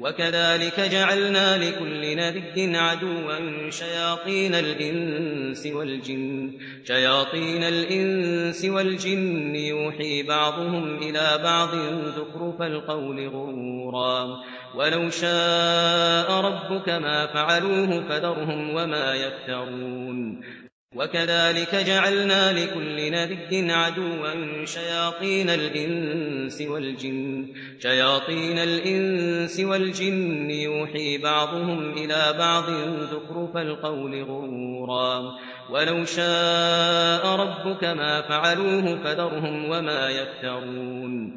وكذلك جعلنا لكل نبي عدوا شياطين الإنس والجن شياطين الإنس والجن يوحي بعضهم إلى بعض ذكرف القول غرورا ولو شاء ربك ما فعلوه فذرهم وما يفترون وكذلك جعلنا لكل نبي عدوا شياطين الإنس والجن شياطين الإنس والجن يوحي بعضهم إلى بعض ذكرف القول غرورا. ولو شاء ربك ما فعلوه فذرهم وما يفترون.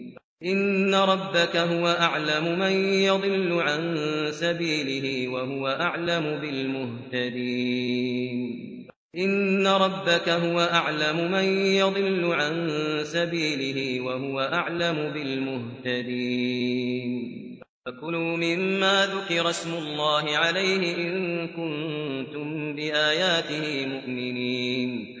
ان ربك هو اعلم من يضل عن سبيله وهو اعلم بالمهتدين ان ربك هو اعلم من يضل عن سبيله وهو اعلم بالمهتدين فكلوا مما ذكر اسم الله عليه ان كنتم باياته مؤمنين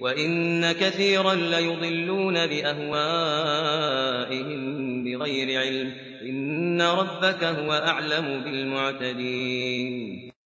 وإن كثيرا ليضلون بأهوائهم بغير علم إن ربك هو أعلم بالمعتدين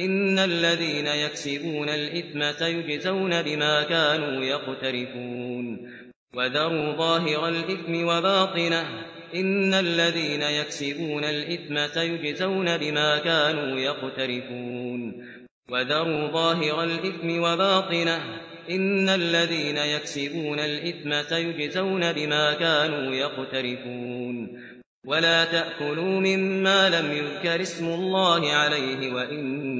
إن الذين يكسبون الإثم سيجزون بما كانوا يقترفون. وذروا ظاهر الإثم وباطنه. إن الذين يكسبون الإثم سيجزون بما كانوا يقترفون. وذروا ظاهر الإثم وباطنه. إن الذين يكسبون الإثم سيجزون بما كانوا يقترفون. ولا تأكلوا مما لم يذكر اسم الله عليه وإن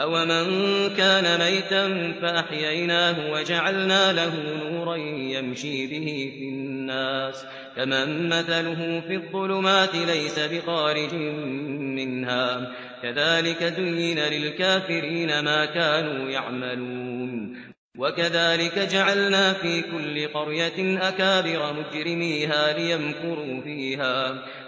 أَوَمَنْ كَانَ مَيْتًا فَأَحْيَيْنَاهُ وَجَعَلْنَا لَهُ نُورًا يَمْشِي بِهِ فِي النَّاسِ كَمَنْ مَثَلُهُ فِي الظُّلُمَاتِ لَيْسَ بِخَارِجٍ مِنْهَا كَذَلِكَ زُيِّنَ لِلْكَافِرِينَ مَا كَانُوا يَعْمَلُونَ وَكَذَلِكَ جَعَلْنَا فِي كُلِّ قَرْيَةٍ أَكَابِرَ مُجْرِمِيهَا لِيَمْكُرُوا فِيهَا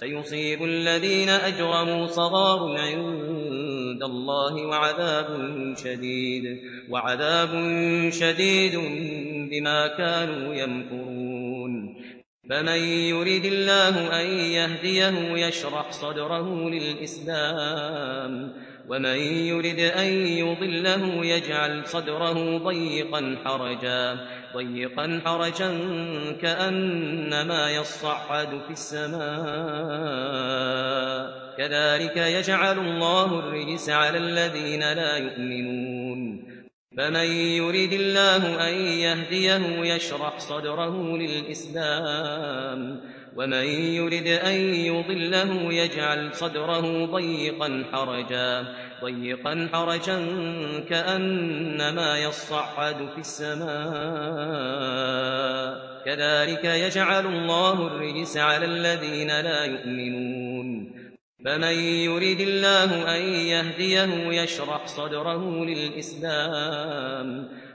سيصيب الذين أجرموا صغار عند الله وعذاب شديد وعذاب شديد بما كانوا يمكرون. فمن يريد الله أن يهديه يشرح صدره للإسلام ومن يريد أن يضله يجعل صدره ضيقا حرجا. ضيقا حرجا كأنما يصعد في السماء. كذلك يجعل الله الرجس على الذين لا يؤمنون. فمن يريد الله أن يهديه يشرح صدره للإسلام. ومن يرد أن يضله يجعل صدره ضيقا حرجا ضيقا حرجا كأنما يصعد في السماء كذلك يجعل الله الرجس على الذين لا يؤمنون. فمن يرد الله أن يهديه يشرح صدره للإسلام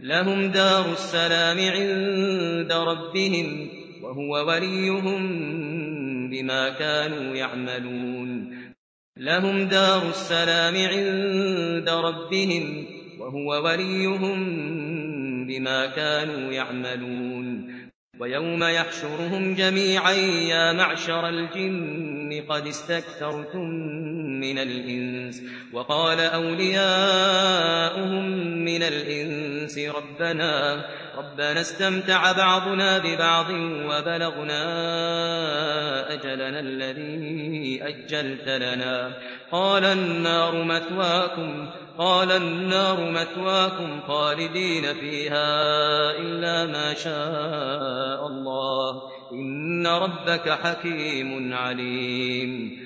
لهم دار السلام عند ربهم وهو وليهم بما كانوا يعملون. لهم دار السلام عند ربهم وهو وليهم بما كانوا يعملون. ويوم يحشرهم جميعا يا معشر الجن قد استكثرتم من الإنس وقال أولياؤهم من الإنس ربنا ربنا استمتع بعضنا ببعض وبلغنا أجلنا الذي أجلت لنا. قال النار مثواكم قال النار مثواكم خالدين فيها إلا ما شاء الله. إن ربك حكيم عليم.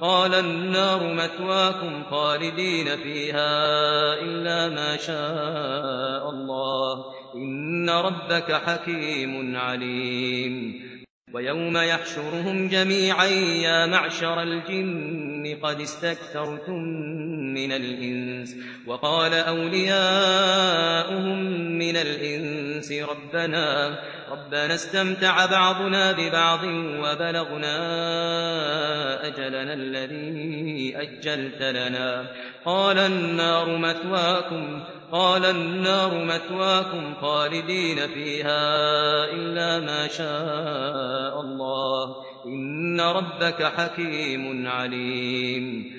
قال النار مثواكم خالدين فيها إلا ما شاء الله. إن ربك حكيم عليم. ويوم يحشرهم جميعا يا معشر الجن قد استكثرتم من الإنس وقال أولياؤهم من الإنس ربنا ربنا استمتع بعضنا ببعض وبلغنا أجلنا الذي أجلت لنا. قال النار مثواكم قال النار مثواكم خالدين فيها إلا ما شاء الله. إن ربك حكيم عليم.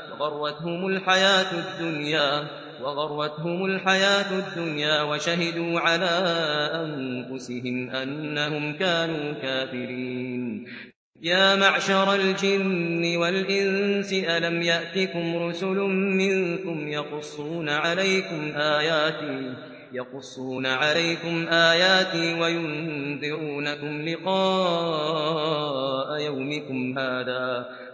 وغرتهم الحياة الدنيا وغرتهم الحياة الدنيا وشهدوا على أنفسهم أنهم كانوا كافرين. يا معشر الجن والإنس ألم يأتكم رسل منكم يقصون عليكم آياتي يقصون عليكم آياتي وينذرونكم لقاء يومكم هذا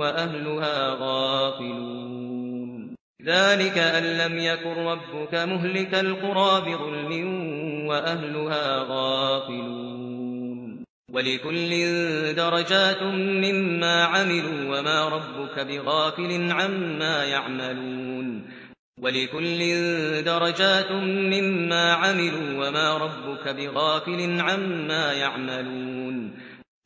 وأهلها غافلون. ذلك أن لم يكن ربك مهلك القرى بظلم وأهلها غافلون. ولكل درجات مما عملوا وما ربك بغافل عما يعملون. ولكل درجات مما عملوا وما ربك بغافل عما يعملون.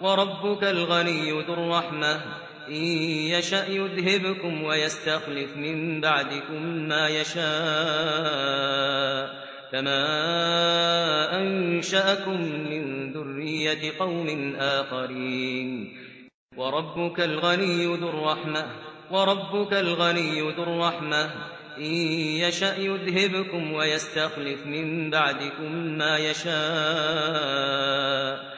وربك الغني ذو الرحمة. إن يشأ يذهبكم ويستخلف من بعدكم ما يشاء. كما أنشأكم من ذرية قوم آخرين. وربك الغني ذو الرحمة. وربك الغني ذو الرحمة. إن يشأ يذهبكم ويستخلف من بعدكم ما يشاء.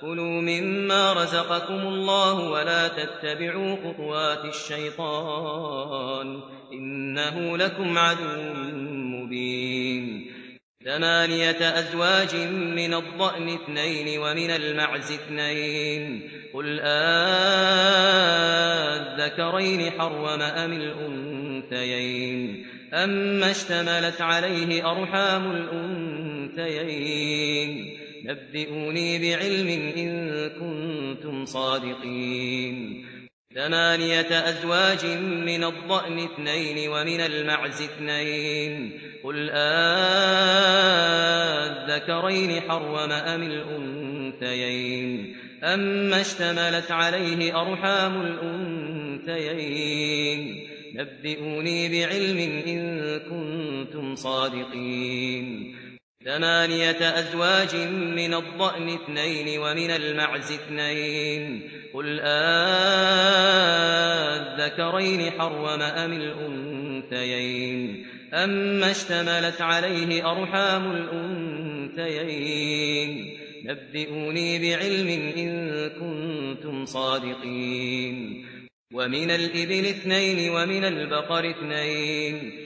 كلوا مما رزقكم الله ولا تتبعوا خطوات الشيطان إنه لكم عدو مبين. ثمانية أزواج من الضأن اثنين ومن المعز اثنين قل آذكرين حرم أم الْأُنثَيَيْنِ أما اشتملت عليه أرحام الْأُنثَيَيْنِ نبئوني بعلم إن كنتم صادقين. ثمانية أزواج من الضأن اثنين ومن المعز اثنين. قل آذكرين حرم أم الأنتيين أما اشتملت عليه أرحام الأنتيين نبئوني بعلم إن كنتم صادقين. ثمانية أزواج من الضأن اثنين ومن المعز اثنين. قل آذكرين حرم أم الأنتيين أما اشتملت عليه أرحام الأنتيين نبئوني بعلم إن كنتم صادقين. ومن الإبل اثنين ومن البقر اثنين.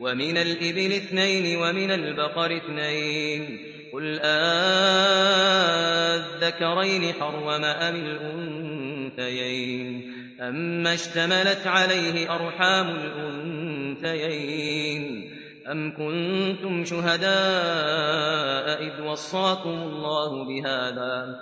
ومن الإبل اثنين ومن البقر اثنين قل آذكرين حرم أم الأنتيين أما اشتملت عليه أرحام الأنتيين أم كنتم شهداء إذ وصاكم الله بهذا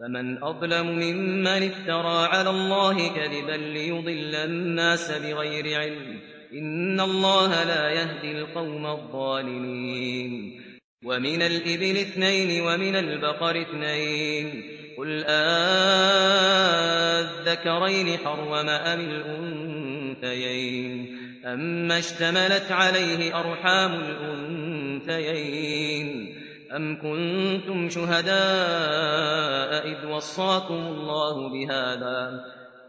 فمن أظلم ممن افترى على الله كذبا ليضل الناس بغير علم إن الله لا يهدي القوم الظالمين. ومن الإبل اثنين ومن البقر اثنين. قل آذكرين حرم أم الأنثيين؟ أما اشتملت عليه أرحام الأنثيين. أم كنتم شهداء إذ وصاكم الله بهذا؟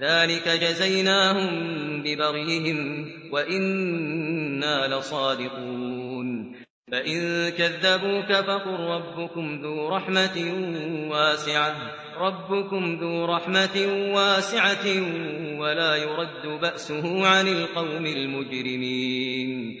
ذلك جزيناهم ببغيهم وإنا لصادقون. فإن كذبوك فقل ربكم ذو رحمة واسعة ربكم ذو رحمة واسعة ولا يرد بأسه عن القوم المجرمين.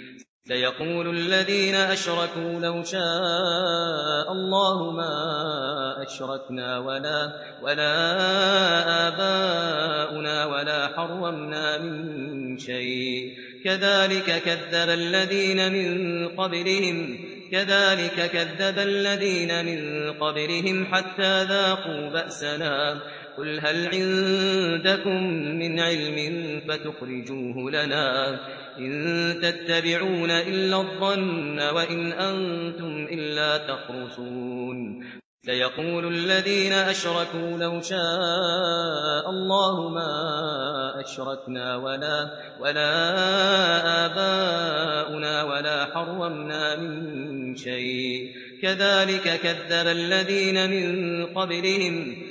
سيقول الذين أشركوا لو شاء الله ما أشركنا ولا, ولا آباؤنا ولا حرمنا من شيء. كذلك كذب الذين من قبلهم كذلك كذب الذين من قبلهم حتى ذاقوا بأسنا. قل هل عندكم من علم فتخرجوه لنا إن تتبعون إلا الظن وإن أنتم إلا تخرصون سيقول الذين أشركوا لو شاء الله ما أشركنا ولا, ولا آباؤنا ولا حرمنا من شيء. كذلك كذب الذين من قبلهم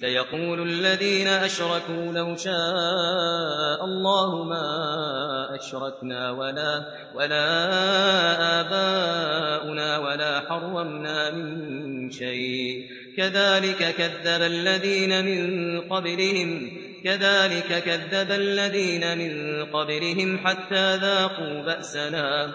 سيقول الذين أشركوا لو شاء الله ما أشركنا ولا, ولا آباؤنا ولا حرمنا من شيء. كذلك كذب الذين من قبلهم كذلك كذب الذين من قبلهم حتى ذاقوا بأسنا.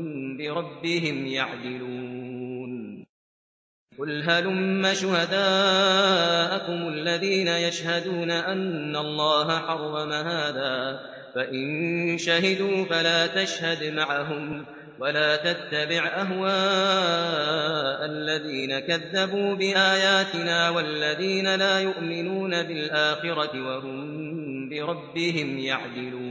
بربهم يعدلون. قل هلم شهداءكم الذين يشهدون أن الله حرم هذا فإن شهدوا فلا تشهد معهم ولا تتبع أهواء الذين كذبوا بآياتنا والذين لا يؤمنون بالآخرة وهم بربهم يعدلون.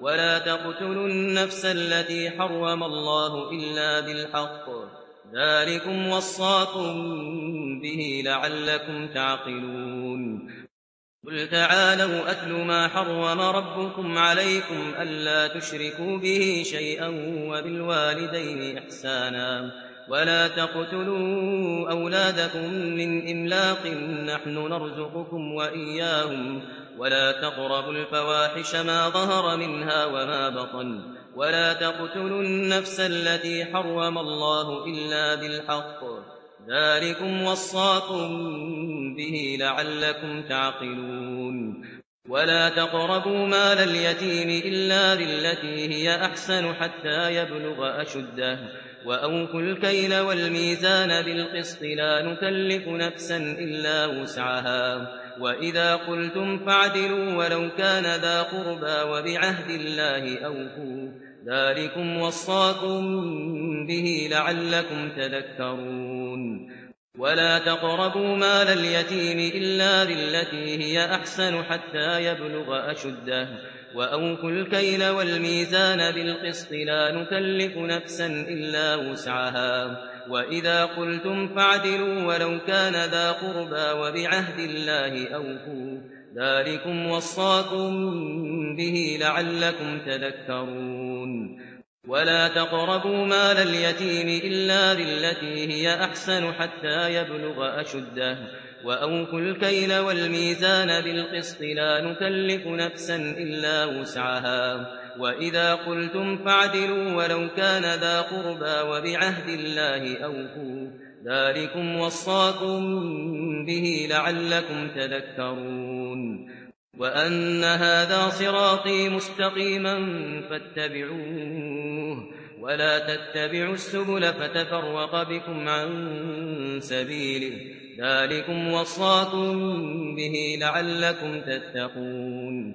ولا تقتلوا النفس التي حرم الله إلا بالحق. ذلكم وصاكم به لعلكم تعقلون. قل تعالوا أتل ما حرم ربكم عليكم ألا تشركوا به شيئا وبالوالدين إحسانا. ولا تقتلوا أولادكم من إملاق نحن نرزقكم وإياهم ولا تقربوا الفواحش ما ظهر منها وما بطن ولا تقتلوا النفس التي حرم الله إلا بالحق ذلكم وصاكم به لعلكم تعقلون ولا تقربوا مال اليتيم إلا بالتي هي أحسن حتى يبلغ أشده وأوفوا الكيل والميزان بالقسط لا نكلف نفسا إلا وسعها وَإِذَا قُلْتُمْ فَاعْدِلُوا وَلَوْ كَانَ ذَا قُرْبَى وَبِعَهْدِ اللَّهِ أَوْفُوا ذَلِكُمْ وَصَّاكُمْ بِهِ لَعَلَّكُمْ تَذَكَّرُونَ وَلَا تَقْرَبُوا مَالَ الْيَتِيمِ إِلَّا بِالَّتِي هِيَ أَحْسَنُ حَتَّى يَبْلُغَ أَشُدَّهُ وَأَوْفُوا الْكَيْلَ وَالْمِيزَانَ بِالْقِسْطِ لَا نُكَلِّفُ نَفْسًا إِلَّا وُسْعَهَا وَإِذَا قُلْتُمْ فَاعْدِلُوا وَلَوْ كَانَ ذَا قُرْبَى وَبِعَهْدِ اللَّهِ أَوْفُوا ذَلِكُمْ وَصَّاكُمْ بِهِ لَعَلَّكُمْ تَذَكَّرُونَ وَلَا تَقْرَبُوا مَالَ الْيَتِيمِ إِلَّا بِالَّتِي هِيَ أَحْسَنُ حَتَّى يَبْلُغَ أَشُدَّهُ وَأَوْفُوا الْكَيْلَ وَالْمِيزَانَ بِالْقِسْطِ لَا نُكَلِّفُ نَفْسًا إِلَّا وُسْعَهَا وَإِذَا قُلْتُمْ فَاعْدِلُوا وَلَوْ كَانَ ذَا قُرْبَى وَبِعَهْدِ اللَّهِ أَوْفُوا ذَلِكُمْ وَصَّاكُمْ بِهِ لَعَلَّكُمْ تَذَكَّرُونَ وَأَنَّ هَذَا صِرَاطِي مُسْتَقِيمًا فَاتَّبِعُوهُ وَلَا تَتَّبِعُوا السُّبُلَ فَتَفَرَّقَ بِكُمْ عَن سَبِيلِهِ ذَلِكُمْ وَصَّاكُمْ بِهِ لَعَلَّكُمْ تَتَّقُونَ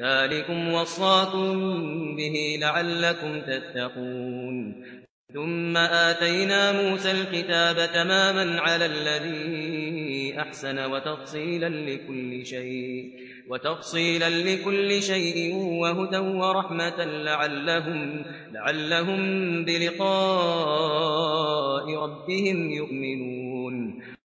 ذلكم وصاكم به لعلكم تتقون. ثم آتينا موسى الكتاب تماما على الذي أحسن وتفصيلا لكل شيء وتفصيلا لكل شيء وهدى ورحمة لعلهم, لعلهم بلقاء ربهم يؤمنون.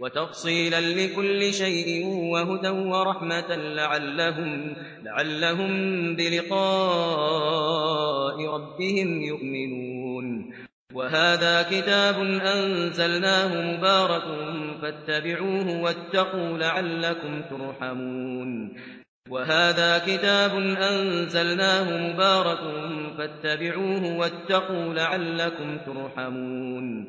وتفصيلا لكل شيء وهدى ورحمة لعلهم, لعلهم بلقاء ربهم يؤمنون. وهذا كتاب أنزلناه مبارك فاتبعوه واتقوا لعلكم ترحمون. وهذا كتاب أنزلناه مبارك فاتبعوه واتقوا لعلكم ترحمون.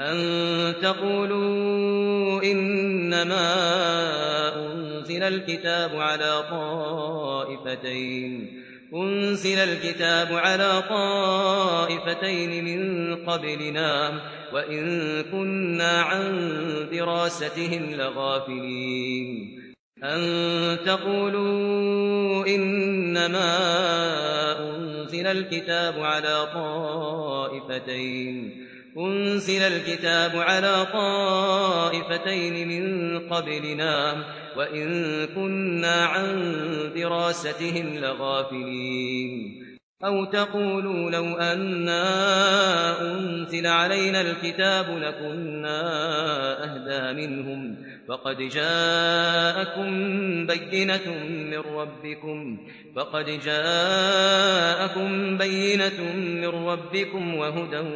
أن تقولوا إنما أنزل الكتاب على طائفتين أنزل الكتاب على طائفتين من قبلنا وإن كنا عن دراستهم لغافلين أن تقولوا إنما أنزل الكتاب على طائفتين أنزل الكتاب على طائفتين من قبلنا وإن كنا عن دراستهم لغافلين. أو تقولوا لو أنا أنزل علينا الكتاب لكنا أهدا منهم. فقد جاءكم بينة من ربكم فقد جاءكم بينة من ربكم وهدى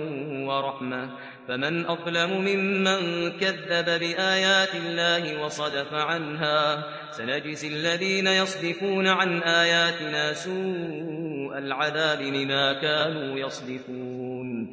ورحمة. فمن أظلم ممن كذب بآيات الله وصدف عنها. سنجزي الذين يصدفون عن آياتنا سوء العذاب لما كانوا يصدفون.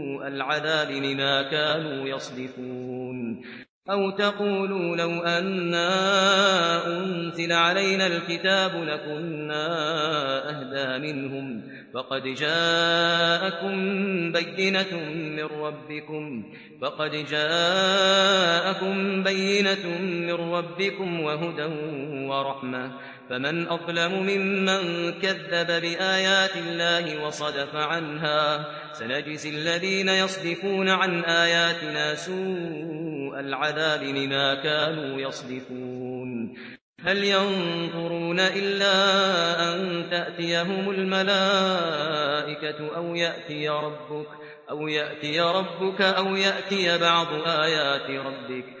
العذاب لما كانوا يصدفون. أو تقولوا لو أنا أنزل علينا الكتاب لكنا أهدى منهم. فقد جاءكم بينة من ربكم. فقد جاءكم بينة من ربكم وهدى ورحمة. فمن أظلم ممن كذب بآيات الله وصدف عنها سنجزي الذين يصدفون عن آياتنا سوء العذاب لما كانوا يصدفون هل ينظرون إلا أن تأتيهم الملائكة أو يأتي ربك أو يأتي ربك أو يأتي بعض آيات ربك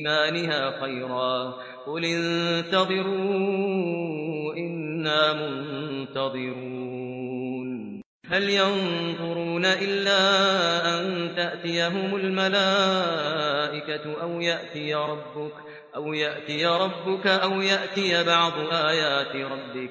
إيمانها خيرا. قل انتظروا إنا منتظرون. هل ينظرون إلا أن تأتيهم الملائكة أو يأتي ربك أو يأتي ربك أو يأتي بعض آيات ربك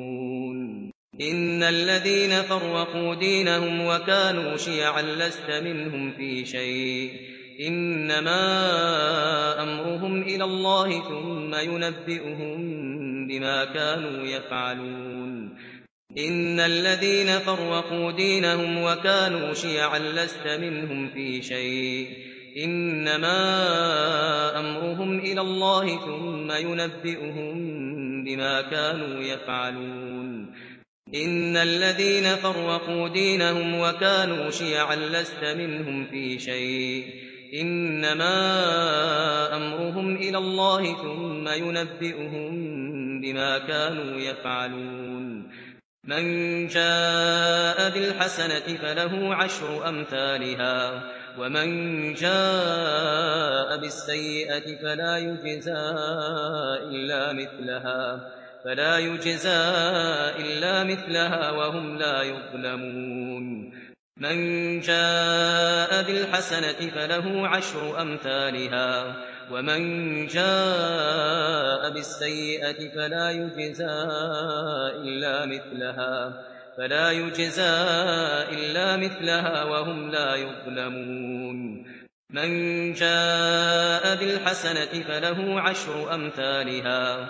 ان الذين فرقوا دينهم وكانوا شيعا لست منهم في شيء انما امرهم إلى الله ثم ينبئهم بما كانوا يفعلون ان الذين فرقوا دينهم وكانوا شيعا لست منهم في شيء انما امرهم إلى الله ثم ينبئهم بما كانوا يفعلون إن الذين فرقوا دينهم وكانوا شيعا لست منهم في شيء. إنما أمرهم إلى الله ثم ينبئهم بما كانوا يفعلون. من جاء بالحسنة فله عشر أمثالها ومن جاء بالسيئة فلا يجزى إلا مثلها. فلا يجزى إلا مثلها وهم لا يظلمون. من جاء بالحسنة فله عشر أمثالها ومن جاء بالسيئة فلا يجزى إلا مثلها فلا يجزى إلا مثلها وهم لا يظلمون. من جاء بالحسنة فله عشر أمثالها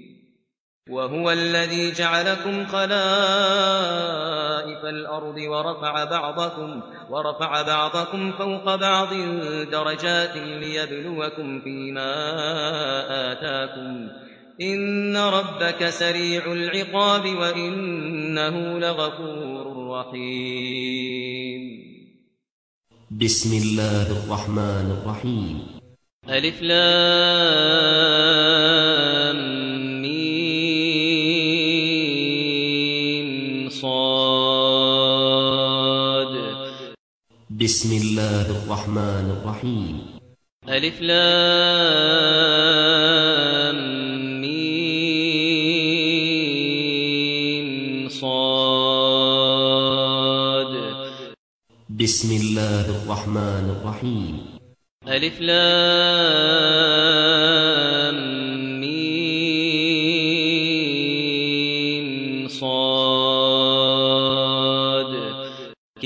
وهو الذي جعلكم خلائف الأرض ورفع بعضكم, ورفع بعضكم فوق بعض درجات ليبلوكم فيما آتاكم إن ربك سريع العقاب وإنه لغفور رحيم. بسم الله الرحمن الرحيم. ألف لام بسم الله الرحمن الرحيم ألف لام صاد. بسم الله الرحمن الرحيم ألف لام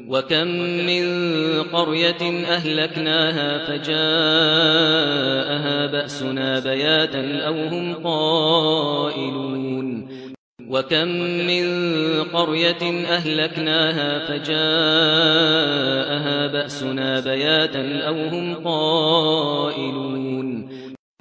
وكم من قرية أهلكناها فجاءها بأسنا بياتا أو هم قائلون وكم من قرية أهلكناها فجاءها بأسنا بياتا أو هم قائلون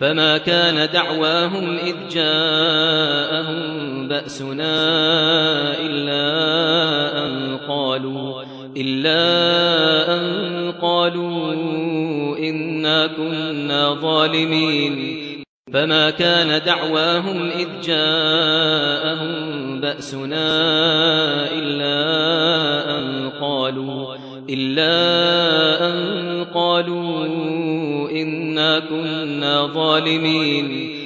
فما كان دعواهم إذ جاءهم بأسنا إلا أن قالوا إلا أن قالوا إنا كنا ظالمين. فما كان دعواهم إذ جاءهم بأسنا إلا أن قالوا إلا أن قالوا إنا كنا ظالمين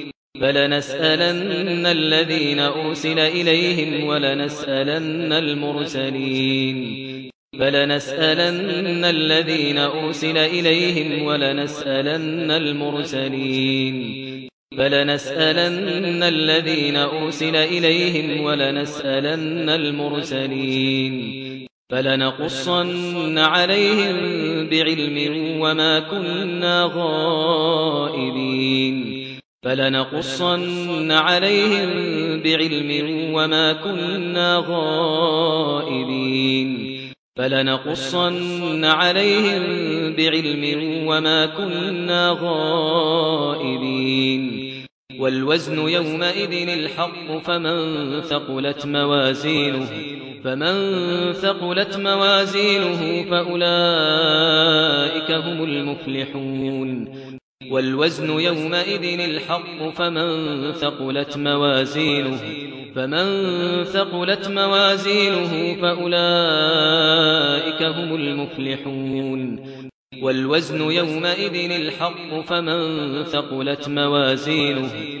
فلنسألن الذين أرسل إليهم ولنسألن المرسلين فلنسألن الذين أرسل إليهم ولنسألن المرسلين فلنسألن الذين أرسل إليهم ولنسألن المرسلين فلنقصن عليهم بعلم وما كنا غائبين فلنقصن عليهم بعلم وما كنا غائبين فلنقصن عليهم بعلم وما كنا غائبين والوزن يومئذ الحق فمن ثقلت موازينه فمن ثقلت موازينه فأولئك هم المفلحون. والوزن يومئذ الحق فمن ثقلت موازينه فمن ثقلت موازينه فأولئك هم المفلحون. والوزن يومئذ الحق فمن ثقلت موازينه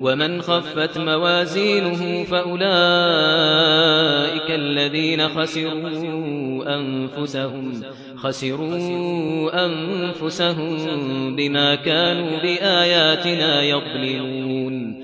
ومن خفت موازينه فأولئك الذين خسروا أنفسهم خسروا أنفسهم بما كانوا بآياتنا يظلمون.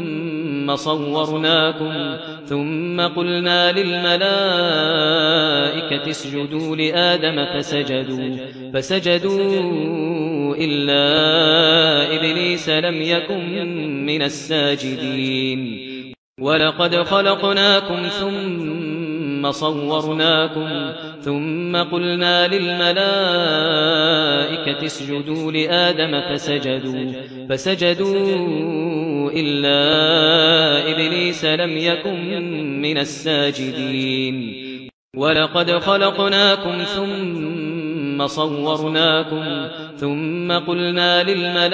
ثم صورناكم ثم قلنا للملائكة اسجدوا لآدم فسجدوا فسجدوا إلا إبليس لم يكن من الساجدين. ولقد خلقناكم ثم صورناكم ثم قلنا للملائكة اسجدوا لآدم فسجدوا فسجدوا إلا إبليس لم يكن من الساجدين ولقد خلقناكم ثم صورناكم ثم قلنا للملائكة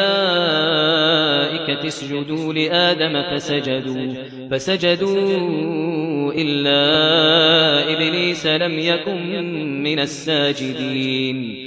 اسجدوا لآدم فسجدوا فسجدوا إلا إبليس لم يكن من الساجدين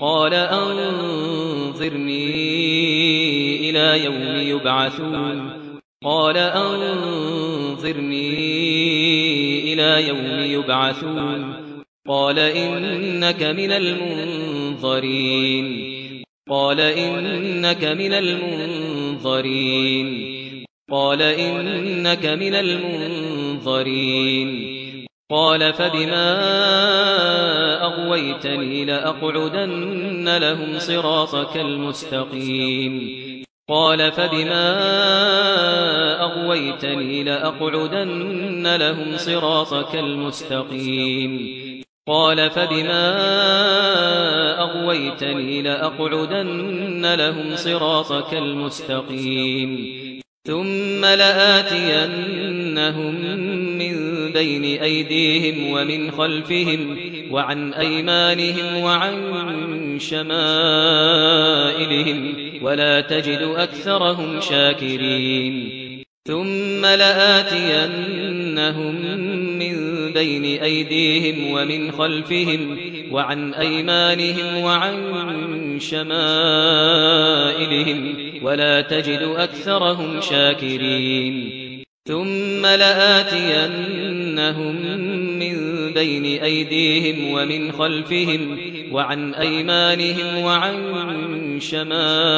قال أنظرني إلى يوم يبعثون. قال أنظرني إلى يوم يبعثون. قال إنك من المنظرين. قال إنك من المنظرين. قال إنك من المنظرين. قال فبما أغويتني لأقعدن لهم صراطك المستقيم. قال فبما أغويتني لأقعدن لهم صراطك المستقيم. قال فبما أغويتني لأقعدن لهم صراطك المستقيم. ثم لآتينهم من بين أيديهم ومن خلفهم وعن أيمانهم وعن شمائلهم ولا تجد أكثرهم شاكرين. ثم لآتينهم من بين أيديهم ومن خلفهم وعن أيمانهم وعن شمائلهم ولا تجد أكثرهم شاكرين. ثم لآتينهم من بين أيديهم ومن خلفهم وعن أيمانهم وعن شمائلهم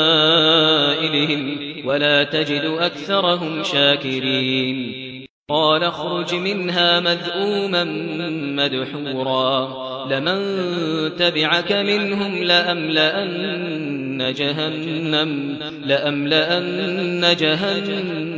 ولا تجد أكثرهم شاكرين. قال اخرج منها مذؤوما مدحورا. لمن تبعك منهم لأملأن جهنم لأملأن جهنم.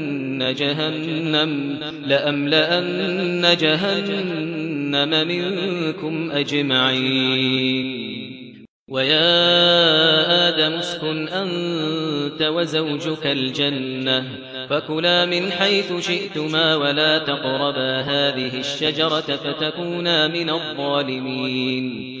لأملأن جهنم لأملأن جهنم منكم أجمعين ويا آدم اسكن أنت وزوجك الجنة فكلا من حيث شئتما ولا تقربا هذه الشجرة فتكونا من الظالمين۔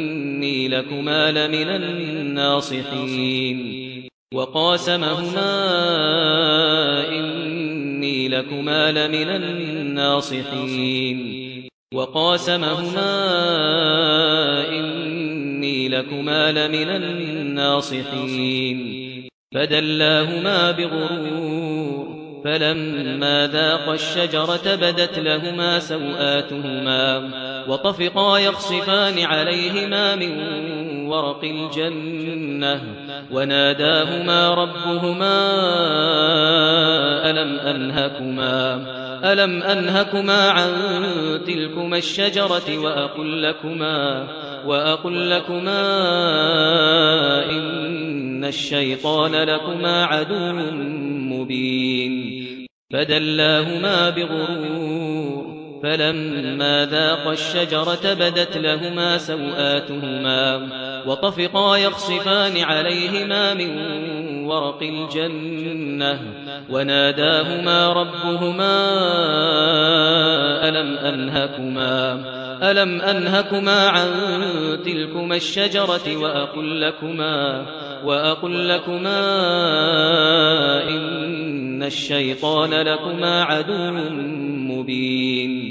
لكما لمن الناصحين. وقاسمهما إني لكما لمن الناصحين. وقاسمهما إني لكما لمن الناصحين. فدلاهما بغرور فلما ذَاقَا الشجرة بدت لهما سوآتهما وطفقا يخصفان عليهما من ورق الجنة وناداهما ربهما ألم أنهكما ألم أنهكما عن تلكما الشجرة وأقول لكما وأقول لكما إن الشيطان لكما عدو مبين فدلاهما بغرور فلما ذاق الشجرة بدت لهما سوآتهما وطفقا يخصفان عليهما من ورق الجنة وناداهما ربهما ألم أنهكما ألم أنهكما عن تلكما الشجرة وأقول لكما وأقول لكما إن الشيطان لكما عدو مبين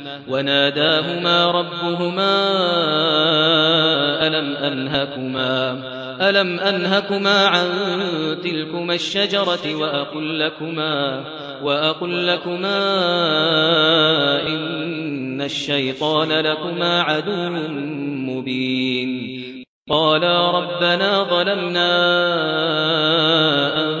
وناداهما ربهما ألم أنهكما ألم أنهكما عن تلكما الشجرة وأقول لكما وأقول لكما إن الشيطان لكما عدو مبين. قالا ربنا ظلمنا أن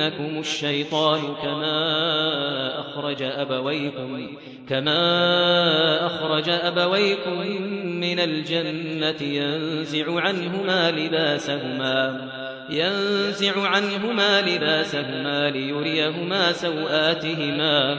أنكم الشَّيْطَانُ كَمَا أَخْرَجَ أَبَوَيْكُمْ كَمَا أَخْرَجَ أَبَوَيْكُمْ مِنَ الْجَنَّةِ يَنزِعُ عَنْهُمَا لِبَاسَهُمَا يَنزِعُ عَنْهُمَا لِبَاسَهُمَا لِيُرِيَهُمَا سَوْآتِهِمَا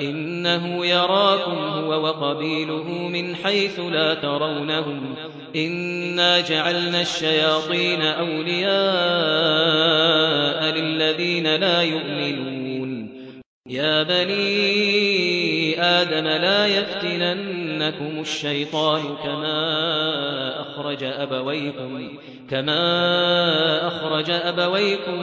إنه يراكم هو وقبيله من حيث لا ترونهم إنا جعلنا الشياطين أولياء للذين لا يؤمنون يا بني آدم لا يفتننكم الشيطان كما أخرج أبويكم كما أخرج أبويكم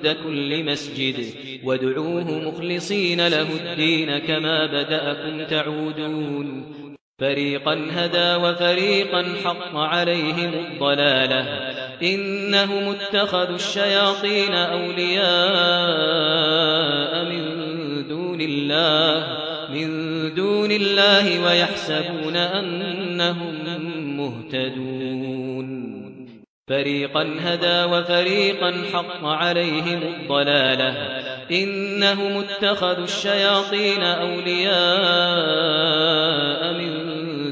عند كل مسجد وادعوه مخلصين له الدين كما بدأكم تعودون. فريقا هدى وفريقا حق عليهم الضلالة. إنهم اتخذوا الشياطين أولياء من دون الله من دون الله ويحسبون أنهم مهتدون. فريقا هدى وفريقا حق عليهم الضلالة إنهم اتخذوا الشياطين أولياء من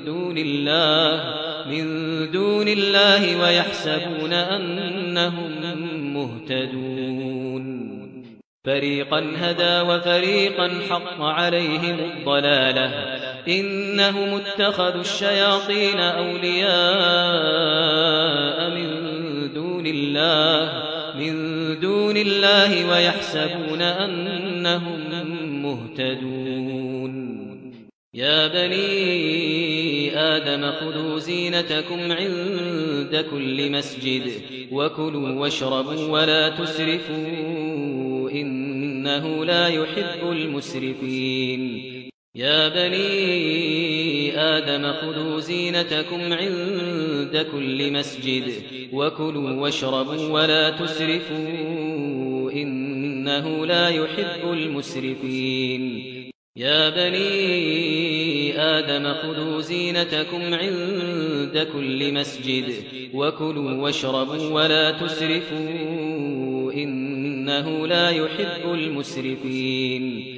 دون الله من دون الله ويحسبون أنهم مهتدون فريقا هدى وفريقا حق عليهم الضلالة إنهم اتخذوا الشياطين أولياء من دون الله من دون الله ويحسبون أنهم مهتدون. يا بني آدم خذوا زينتكم عند كل مسجد وكلوا واشربوا ولا تسرفوا إنه لا يحب المسرفين. يا بني آدم خذوا زينتكم عند كل مسجد وكلوا واشربوا ولا تسرفوا إنه لا يحب المسرفين. يا بني آدم خذوا زينتكم عند كل مسجد وكلوا واشربوا ولا تسرفوا إنه لا يحب المسرفين.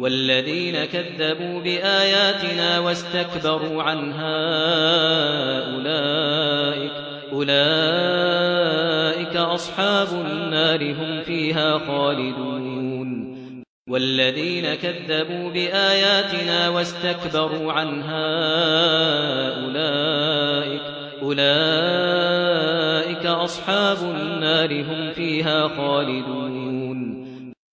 والذين كذبوا بآياتنا واستكبروا عنها أولئك أولئك أصحاب النار هم فيها خالدون. والذين كذبوا بآياتنا واستكبروا عنها أولئك أولئك أصحاب النار هم فيها خالدون.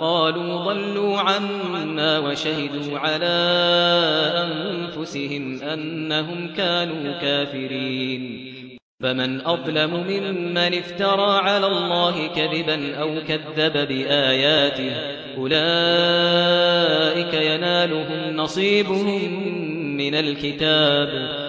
قالوا ضلوا عنا وشهدوا على أنفسهم أنهم كانوا كافرين. فمن أظلم ممن افترى على الله كذبا أو كذب بآياته أولئك ينالهم نصيبهم من الكتاب.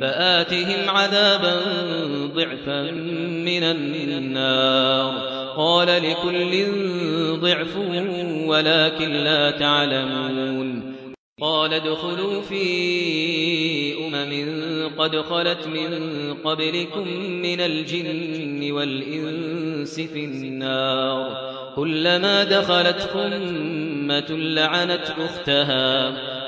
فآتهم عذابا ضعفا من النار. قال لكل ضعف ولكن لا تعلمون. قال ادخلوا في أمم قد خلت من قبلكم من الجن والإنس في النار. كلما دخلت أمة لعنت أختها.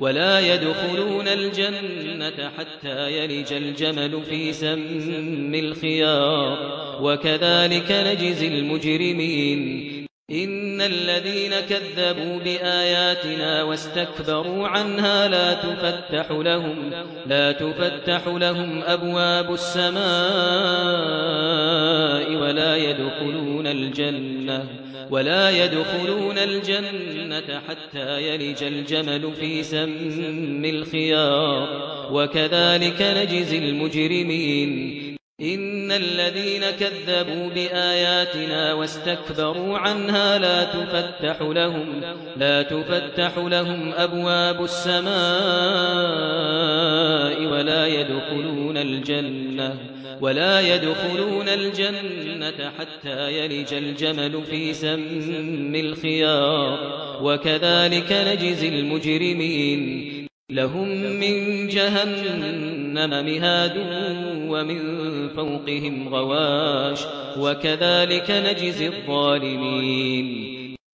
ولا يدخلون الجنة حتى يلج الجمل في سم الخيار. وكذلك نجزي المجرمين. إن الذين كذبوا بآياتنا واستكبروا عنها لا تفتح لهم لا تفتح لهم أبواب السماء ولا يدخلون الجنة. ولا يدخلون الجنة حتى يلج الجمل في سم الخيار. وكذلك نجزي المجرمين. إن الذين كذبوا بآياتنا واستكبروا عنها لا تفتح لهم لا تفتح لهم أبواب السماء ولا يدخلون الجنة. ولا يدخلون الجنة حتى يلج الجمل في سم الخيار. وكذلك نجزي المجرمين. لهم من جهنم مهاد ومن فوقهم غواش. وكذلك نجزي الظالمين.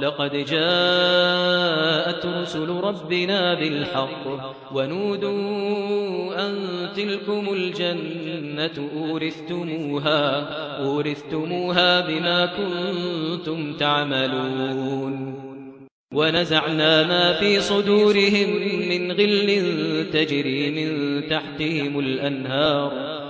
لقد جاءت رسل ربنا بالحق ونودوا أن تلكم الجنة أورثتموها, أورثتموها بما كنتم تعملون. ونزعنا ما في صدورهم من غل تجري من تحتهم الأنهار.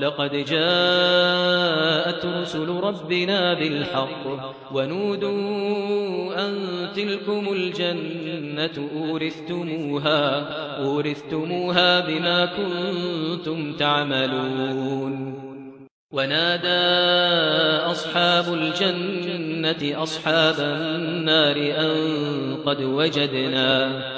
لقد جاءت رسل ربنا بالحق ونودوا أن تلكم الجنة أورثتموها, أورثتموها بما كنتم تعملون. ونادى أصحاب الجنة أصحاب النار أن قد وجدنا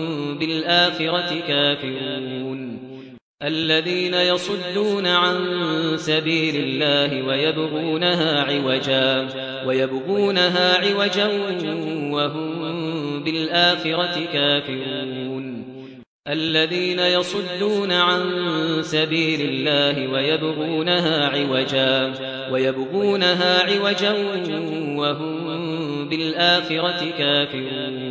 بالآخرة كافرون. الذين يصدون عن سبيل الله ويبغونها عوجا ويبغونها عوجا وهم بالآخرة كافرون. الذين يصدون عن سبيل الله ويبغونها عوجا ويبغونها عوجا وهم بالآخرة كافرون.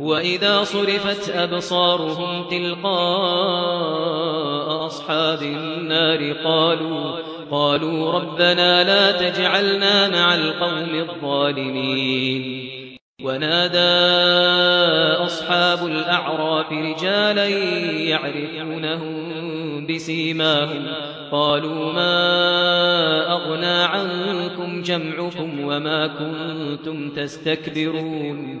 وَإِذَا صُرِفَتْ أَبْصَارُهُمْ تِلْقَاءَ أَصْحَابِ النَّارِ قَالُوا قَالُوا رَبَّنَا لَا تَجْعَلْنَا مَعَ الْقَوْمِ الظَّالِمِينَ وَنَادَى أَصْحَابُ الْأَعْرَافِ رِجَالًا يَعْرِفُونَهُم بِسِيمَاهُمْ قَالُوا مَا أَغْنَى عَنكُمْ جَمْعُكُمْ وَمَا كُنتُمْ تَسْتَكْبِرُونَ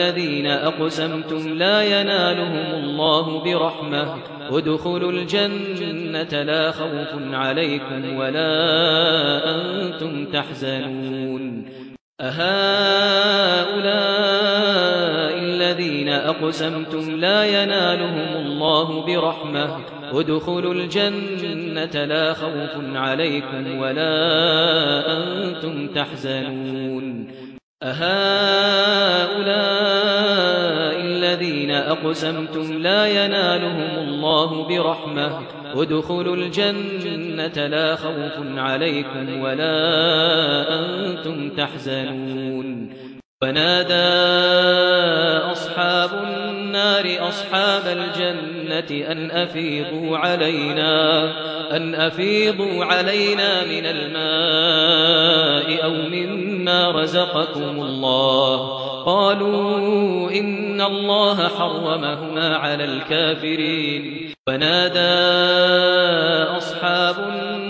الذين أقسمتم لا ينالهم الله برحمة. ودخلوا الجنة لا خوف عليكم ولا أنتم تحزنون. أهؤلاء الذين أقسمتم لا ينالهم الله برحمة. ودخلوا الجنة لا خوف عليكم ولا أنتم تحزنون. أهؤلاء الذين أقسمتم لا ينالهم الله برحمة ودخلوا الجنة لا خوف عليكم ولا أنتم تحزنون فنادى أصحاب النار أصحاب الجنة أن أفيضوا علينا أن أفيضوا علينا من الماء أو مما رزقكم الله. قالوا إن الله حرمهما على الكافرين. فنادى أصحاب النار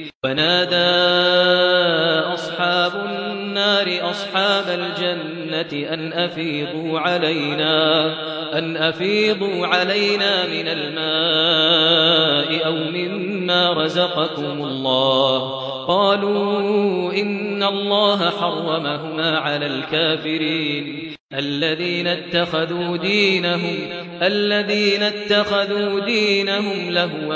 ونادى أصحاب النار أصحاب الجنة أن أفيضوا علينا أن أفيضوا علينا من الماء أو مما رزقكم الله. قالوا إن الله حرمهما على الكافرين. الذين اتخذوا دينهم الذين اتخذوا دينهم لهوا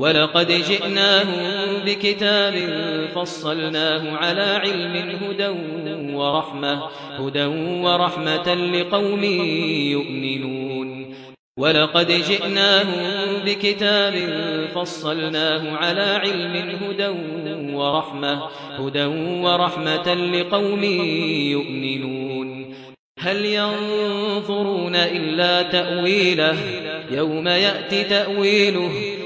ولقد جئناهم بكتاب فصلناه على علم هدى ورحمة, هدى ورحمة لقوم يؤمنون. ولقد جئناهم بكتاب فصلناه على علم هدى ورحمة, هدى ورحمة لقوم يؤمنون. هل ينظرون إلا تأويله؟ يوم يأتي تأويله.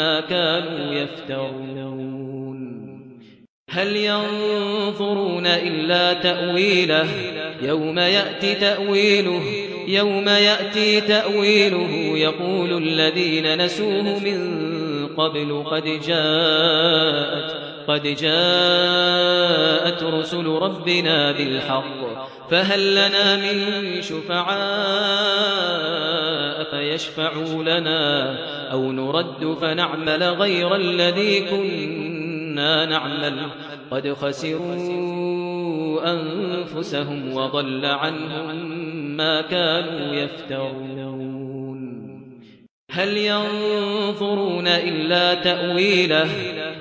ما كانوا يفترون. هل ينظرون إلا تأويله؟ يوم يأتي تأويله يوم يأتي تأويله. يقول الذين نسوه من قبل قد جاءت قد جاءت رسل ربنا بالحق فهل لنا من شفعاء فيشفعوا لنا؟ أو نرد فنعمل غير الذي كنا نعمل. قد خسروا أنفسهم وضل عنهم ما كانوا يفترون. هل ينظرون إلا تأويله؟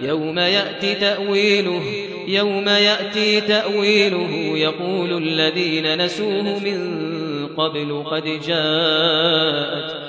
يوم يأتي تأويله يوم يأتي تأويله. يقول الذين نسوه من قبل قد جاءت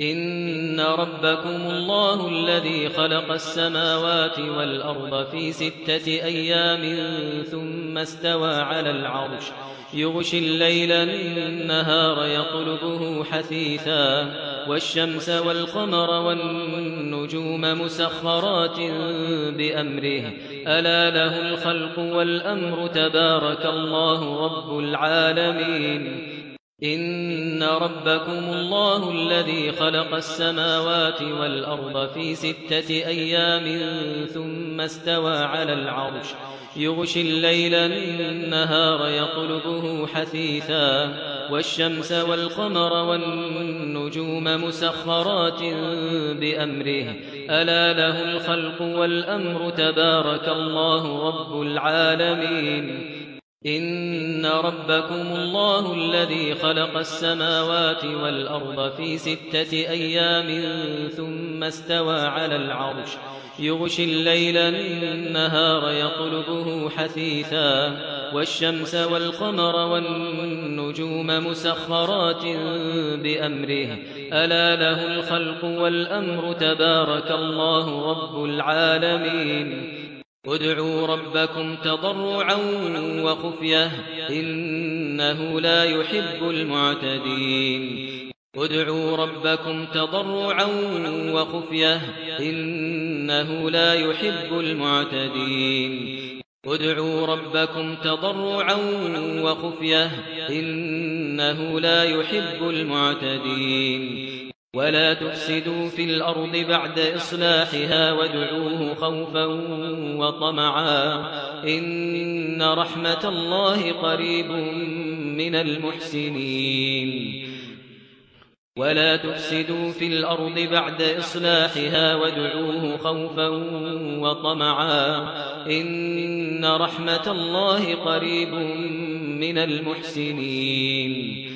ان ربكم الله الذي خلق السماوات والارض في سته أيام ثم استوى على العرش يغشي الليل النهار يطلبه حثيثا والشمس والقمر والنجوم مسخرات بامره الا له الخلق والامر تبارك الله رب العالمين ان ربكم الله الذي خلق السماوات والارض في سته أيام ثم استوى على العرش يغشي الليل النهار يطلبه حثيثا والشمس والقمر والنجوم مسخرات بامره الا له الخلق والامر تبارك الله رب العالمين إن ربكم الله الذي خلق السماوات والأرض في ستة أيام ثم استوى على العرش. يغشي الليل النهار يطلبه حثيثا والشمس والقمر والنجوم مسخرات بأمره. ألا له الخلق والأمر تبارك الله رب العالمين. ادعوا ربكم تضرعا وخفية إنه لا يحب المعتدين. ادعوا ربكم تضرعا وخفية إنه لا يحب المعتدين. ادعوا ربكم تضرعا وخفية إنه لا يحب المعتدين. ولا تفسدوا في الأرض بعد إصلاحها وادعوه خوفا وطمعا إن رحمة الله قريب من المحسنين. ولا تفسدوا في الأرض بعد إصلاحها وادعوه خوفا وطمعا إن رحمة الله قريب من المحسنين.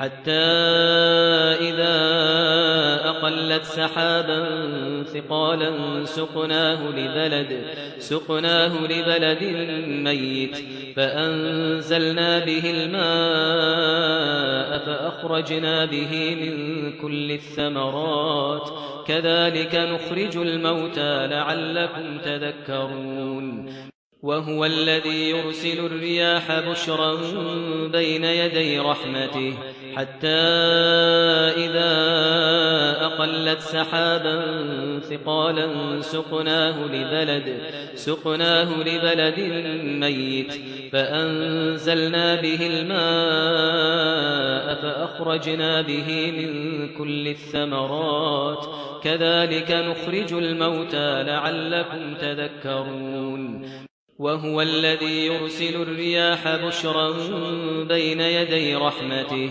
حتى إذا أقلت سحابا ثقالا سقناه لبلد سقناه لبلد ميت فأنزلنا به الماء فأخرجنا به من كل الثمرات. كذلك نخرج الموتى لعلكم تذكرون. وهو الذي يرسل الرياح بشرا بين يدي رحمته حتى إذا أقلت سحابا ثقالا سقناه لبلد سقناه لبلد ميت فأنزلنا به الماء فأخرجنا به من كل الثمرات. كذلك نخرج الموتى لعلكم تذكرون. وهو الذي يرسل الرياح بشرا بين يدي رحمته.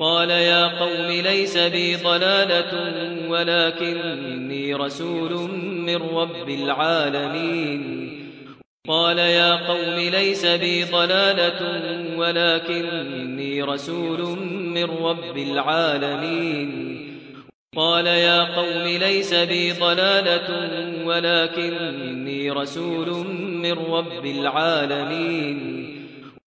قال يا قوم ليس بي ضلالة ولكنني رسول من رب العالمين. قال يا قوم ليس بي ضلالة ولكنني رسول من رب العالمين. قال يا قوم ليس بي ضلالة ولكنني رسول من رب العالمين.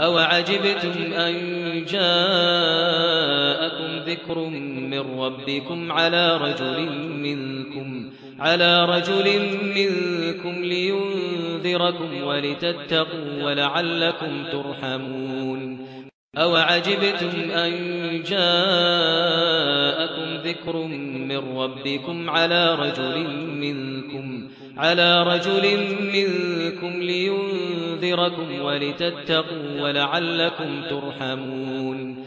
أو عجبتم أن جاءكم ذكر من ربكم على رجل منكم على رجل منكم لينذركم ولتتقوا ولعلكم ترحمون أو عجبتم أن جاءكم ذكر من ربكم على رجل منكم على رجل منكم لينذركم ولتتقوا ولعلكم ترحمون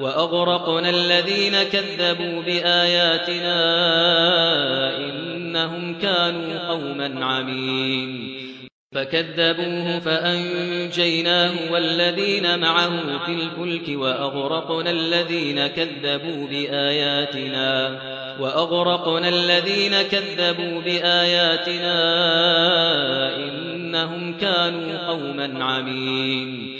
وأغرقنا الذين كذبوا بآياتنا إنهم كانوا قوما عمين فكذبوه فأنجيناه والذين معه في الفلك وأغرقنا الذين كذبوا بآياتنا وأغرقنا الذين كذبوا بآياتنا إنهم كانوا قوما عمين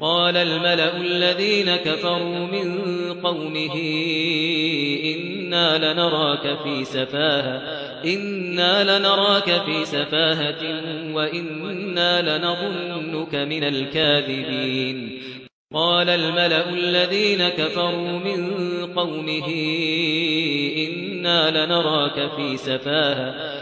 قال الملأ الذين كفروا من قومه إنا لنراك في سفاهة إنا لنراك في سفاهة وإنا لنظنك من الكاذبين. قال الملأ الذين كفروا من قومه إنا لنراك في سفاهة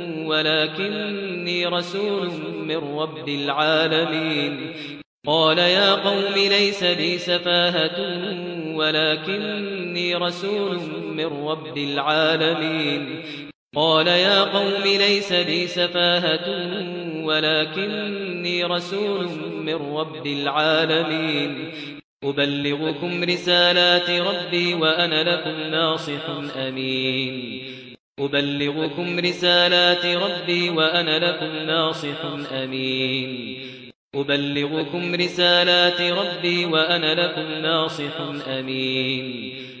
ولكني رسول من رب العالمين. قال يا قوم ليس لي سفاهة ولكني رسول من رب العالمين. قال يا قوم ليس بي سفاهة ولكني رسول من رب العالمين. أبلغكم رسالات ربي وأنا لكم ناصح أمين. أبلغكم رسالات ربي وأنا لكم ناصح أمين. أبلغكم رسالات ربي وأنا لكم ناصح أمين.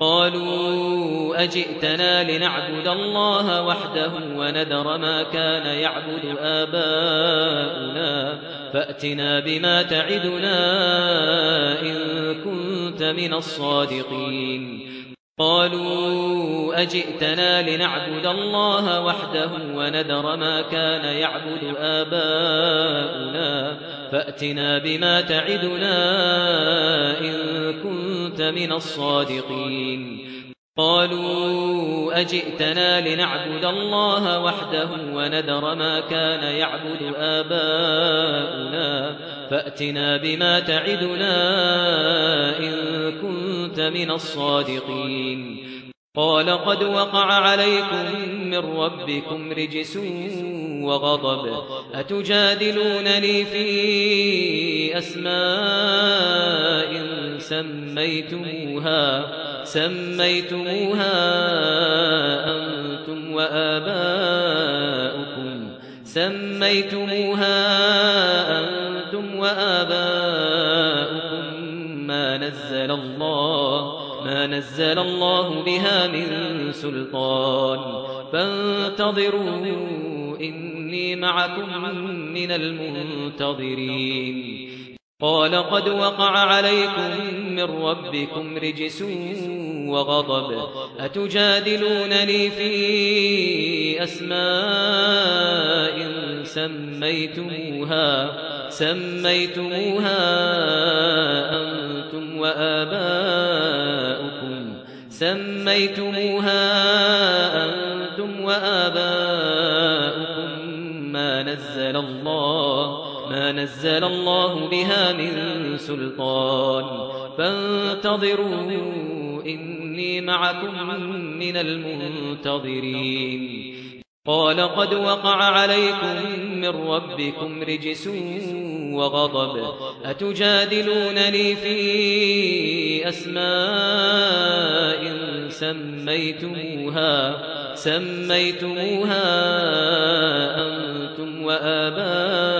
قالوا أجئتنا لنعبد الله وحده وندر ما كان يعبد آباؤنا فأتنا بما تعدنا إن كنت من الصادقين قالوا أجئتنا لنعبد الله وحده وندر ما كان يعبد آباؤنا فأتنا بما تعدنا إن كنت من الصادقين قالوا أجئتنا لنعبد الله وحده وندر ما كان يعبد آباؤنا فأتنا بما تعدنا إن كنت من الصادقين. قال قد وقع عليكم من ربكم رجس وغضب. أتجادلونني في أسماء سميتموها؟ سميتموها أنتم وآباؤكم. سميتموها أنتم وآباؤكم. ما نزل الله ما نزل الله بها من سلطان. فانتظروا إني معكم من المنتظرين. قال قد وقع عليكم من ربكم رجس وغضب. أتجادلونني في أسماء سميتموها. سميتموها أنتم وآباؤكم. سميتموها أنتم وآباؤكم. ما نزل الله ما نزل الله بها من سلطان. فانتظروا إني معكم من المنتظرين. قال قد وقع عليكم من ربكم رجس وغضب. أتجادلونني في أسماء سميتموها؟ سميتموها أنتم وآباؤكم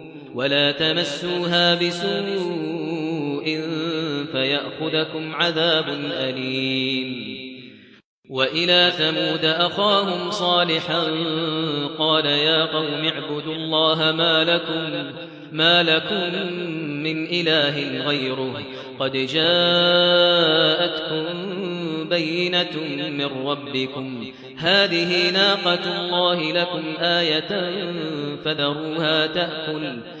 ولا تمسوها بسوء فيأخذكم عذاب أليم. وإلى ثمود أخاهم صالحا قال يا قوم اعبدوا الله ما لكم, ما لكم من إله غيره. قد جاءتكم بينة من ربكم. هذه ناقة الله لكم آية فذروها تأكل.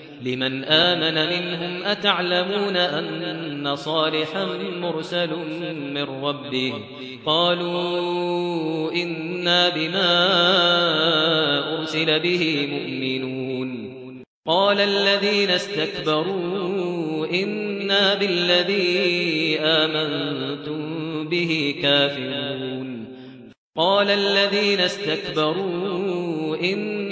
لمن آمن منهم أتعلمون أن صالحا مرسل من ربه قالوا إنا بما أرسل به مؤمنون قال الذين استكبروا إنا بالذي آمنتم به كافرون قال الذين استكبروا إنا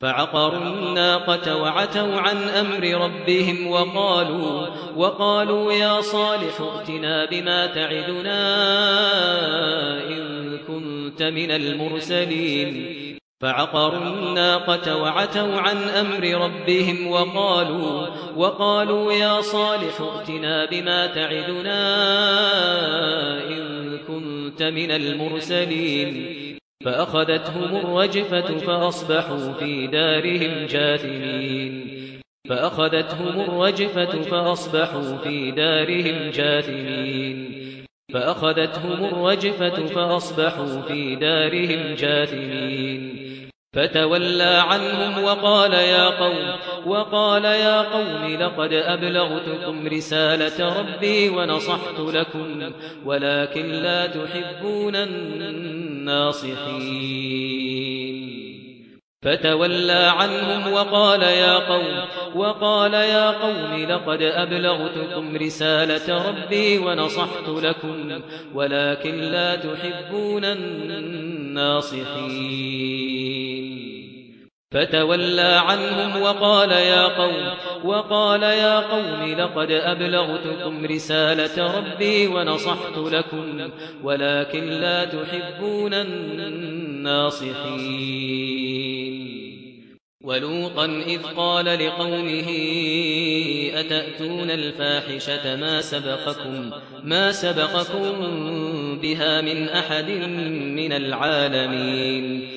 فعقروا الناقة وعتوا عن أمر ربهم وقالوا وقالوا يا صالح ائتنا بما تعدنا إن كنت من المرسلين. فعقروا الناقة وعتوا عن أمر ربهم وقالوا وقالوا يا صالح ائتنا بما تعدنا إن كنت من المرسلين. فأخذتهم الرجفة فأصبحوا في دارهم جاثمين. فأخذتهم الرجفة فأصبحوا في دارهم جاثمين. فأخذتهم الرجفة فأصبحوا في دارهم جاثمين. فتولى عنهم وقال يا قوم وقال يا قوم لقد أبلغتكم رسالة ربي ونصحت لكم ولكن لا تحبون النار الناصحين. فتولى عنهم وقال يا قوم وقال يا قوم لقد أبلغتكم رسالة ربي ونصحت لكم ولكن لا تحبون الناصحين. فتولى عنهم وقال يا قوم وقال يا قوم لقد أبلغتكم رسالة ربي ونصحت لكم ولكن لا تحبون الناصحين. ولوقا إذ قال لقومه أتأتون الفاحشة ما سبقكم ما سبقكم بها من أحد من العالمين؟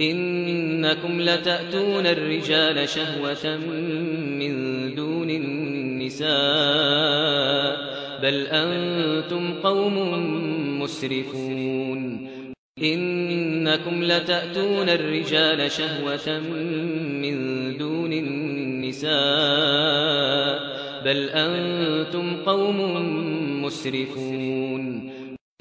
إنكم لتأتون الرجال شهوة من دون النساء بل أنتم قوم مسرفون إنكم لتأتون الرجال شهوة من دون النساء بل أنتم قوم مسرفون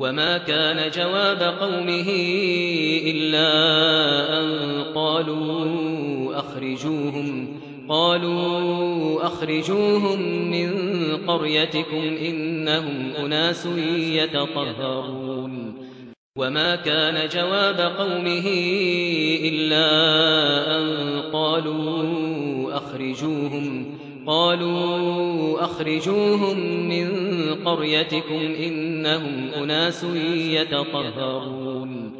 وما كان جواب قومه إلا أن قالوا أخرجوهم قالوا أخرجوهم من قريتكم إنهم أناس يتطهرون وما كان جواب قومه إلا أن قالوا أخرجوهم قالوا أخرجوهم من قريتكم إنهم أناس يتطهرون.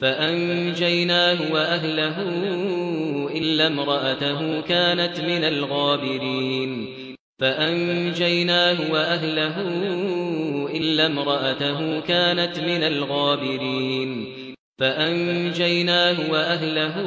فأنجيناه وأهله إلا امرأته كانت من الغابرين. فأنجيناه وأهله إلا امرأته كانت من الغابرين. فأنجيناه وأهله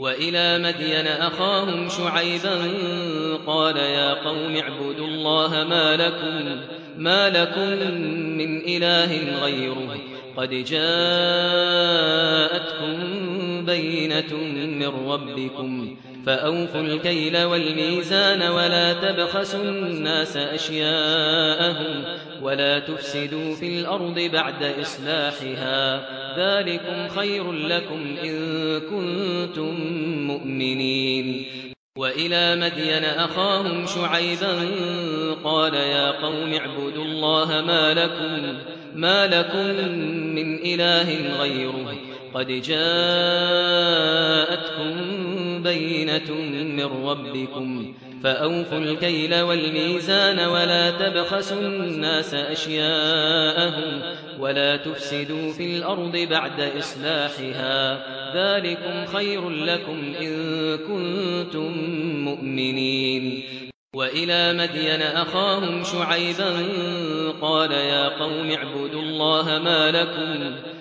وإلى مدين أخاهم شعيبا قال يا قوم اعبدوا الله ما لكم, ما لكم من إله غيره قد جاءتكم بينة من ربكم فأوفوا الكيل والميزان ولا تبخسوا الناس أشياءهم ولا تفسدوا في الأرض بعد إصلاحها ذلكم خير لكم إن كنتم مؤمنين. وإلى مدين أخاهم شعيبا قال يا قوم اعبدوا الله ما لكم, ما لكم من إله غيره قد جاءتكم بينة من ربكم فأوفوا الكيل والميزان ولا تبخسوا الناس أشياءهم ولا تفسدوا في الأرض بعد إصلاحها ذلكم خير لكم إن كنتم مؤمنين وإلى مدين أخاهم شعيبا قال يا قوم اعبدوا الله ما لكم